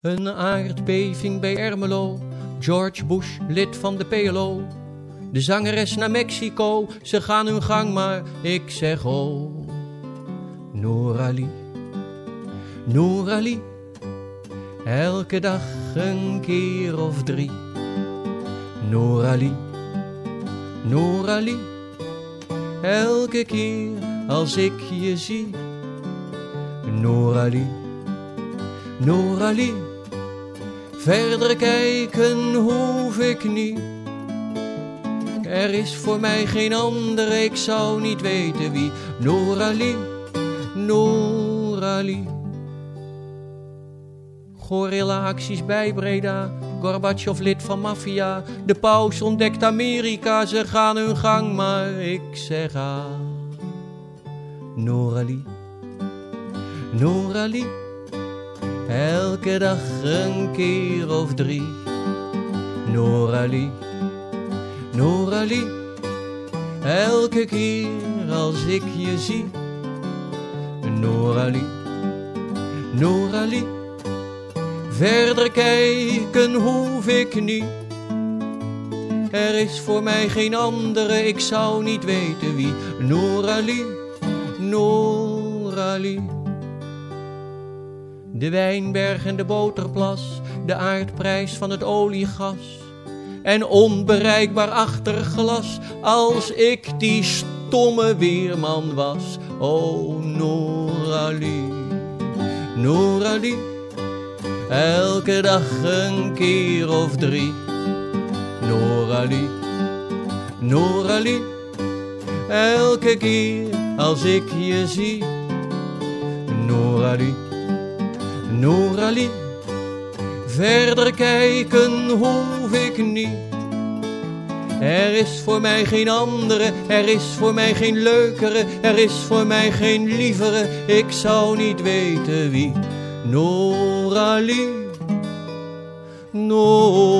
Een aardbeving bij Ermelo, George Bush, lid van de PLO. De zangeres naar Mexico, ze gaan hun gang, maar ik zeg oh. Noor Ali, Noor Ali, elke dag een keer of drie. Noor Ali, Noor Ali, elke keer als ik je zie. Noor Ali, Noor Ali, verder kijken hoef ik niet. Er is voor mij geen andere, ik zou niet weten wie. Noor Ali, Noor Ali. Gorilla-acties bij Breda, Gorbachev lid van maffia. De paus ontdekt Amerika, ze gaan hun gang, maar ik zeg ah. Noor Ali, Noor Ali, elke dag een keer of drie. Noor Ali, Noor Ali, elke keer als ik je zie. Noor Ali, Noor Ali, verder kijken hoef ik niet. Er is voor mij geen andere, ik zou niet weten wie. Noor Ali, Noor Ali. De wijnberg en de boterplas, de aardprijs van het oliegas. En onbereikbaar achter glas, als ik die stomme weerman was. O Noor Ali, Noor Ali, elke dag een keer of drie. Noor Ali, Noor Ali, elke keer als ik je zie. Noor Ali, Noor Ali, verder kijken hoef ik niet. Er is voor mij geen andere, er is voor mij geen leukere, er is voor mij geen lievere, ik zou niet weten wie. Noor Ali, Noor Ali.